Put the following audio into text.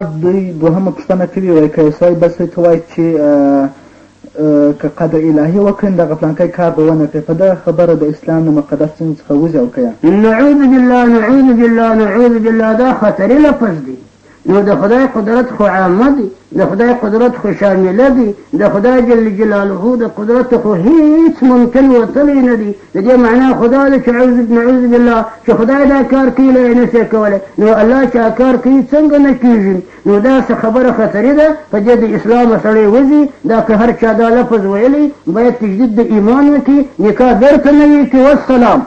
دوی دوهمه پوښتنه کوي وایي که یسوع بسری ته وایي چې که قدر الهي وکړي نو دغه پلانکی کار به ونه کړي په دغه خبره د اسلام له مقدس دین څخه وځي او که یا نعوذ بالله نعوذ بالله نعوذ بالله دا خطرې لفظ دی نو د خدای قدرت خو عامه دی د خدای قدرت خو شامله دی د خدای جل جلاله د قدرت خو هیڅ ممکن وتلی نه دی د دې معنا خدا دې چې عوض نعوذ بالله چې خدای دا کار کوي له نه شي کولای نو الله چې کار کوي څنګه نه کیږي نو دا څه خبره خطرې ده په دې د اسلام سړی وځي دا که هر چا دا لفظ ویلی باید تجدید د ایمان وکړي نکاح درته نه وي چې والسلام